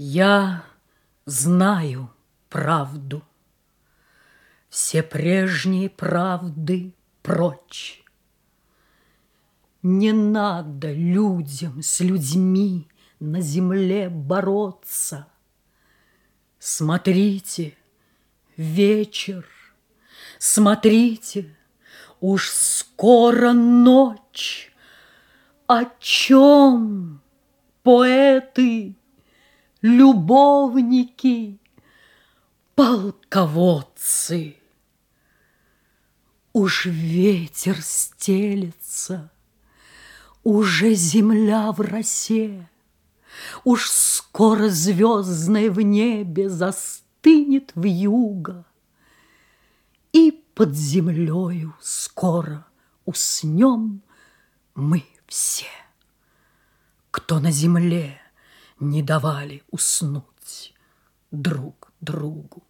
Я знаю правду, все прежние правды прочь. Не надо людям с людьми на земле бороться. Смотрите, вечер, смотрите, уж скоро ночь. О чем поэты, любовники, полководцы? Уж ветер стелется, уже земля в росе, Уж скоро звездное в небе застынет в юго, И под землею скоро уснем мы все, Кто на земле не давали уснуть друг другу.